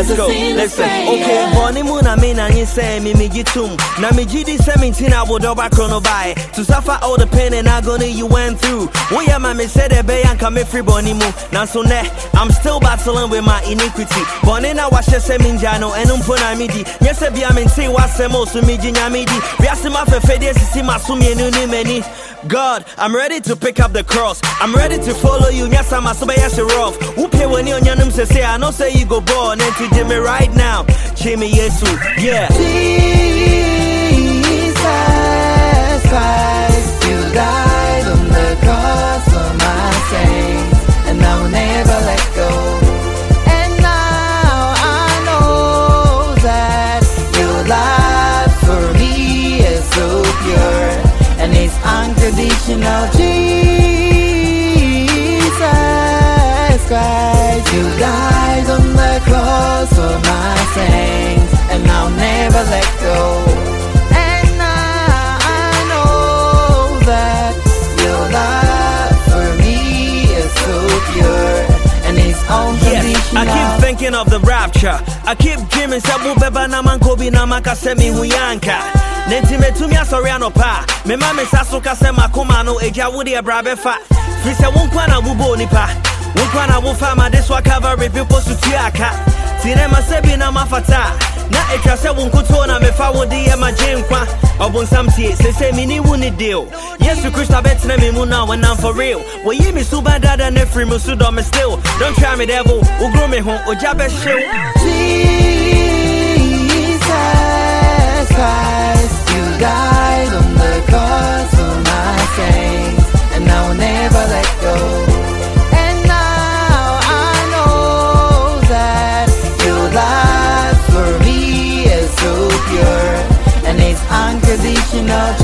Listen, okay, Bonnie Moon, I mean, and you say me, me get tum. Now me GD 17, I would over chrono by to suffer all the pain and agony you went through. When your mommy said a bay and come free Bonnie Moon. Now so ne, I'm still battling with my iniquity. Bonnie now I shall say Minjano and Umpuna midi. Yes, I be a minty was some also me midi. We are some of a fedias to see my sumi and many. God, I'm ready to pick up the cross. I'm ready to follow you. Yes, I'm a so rough. Who pay when you on your name say, I know say you go born and Jimmy right now. Jimmy Yesu, yeah. Jesus Christ, you died on the cross for my sins, and I will never let go. And now I know that your love for me is so pure, and it's unconditional. Jesus Christ, you died on the cross for my sins, and I'll never let go. And now I know that your love for me is so pure, and it's Yes, I keep thinking of the rapture. I keep dreaming sabu beba na mankobi na makase mi huyanka. Nenti metumi asori anopa. Me ma me saso kase makoma no eja wudi ebrabe fa. Fi se wonkwa na wubo nipa. Wonkwa na wufa ma this wa cover review post to aka. Na mafata. Na etwa sɛ wo na mefa wo de yɛ magye nkwa ɔbonsam tie sɛsɛ meni wo ne deal. Yesu kristo me mu na wɔnam for real. Wɔyi me so badada ne firi mu so dɔ still. Don't try me devil wogoro me ho ogya bɛhyew Jesus Christ, you died unconditional.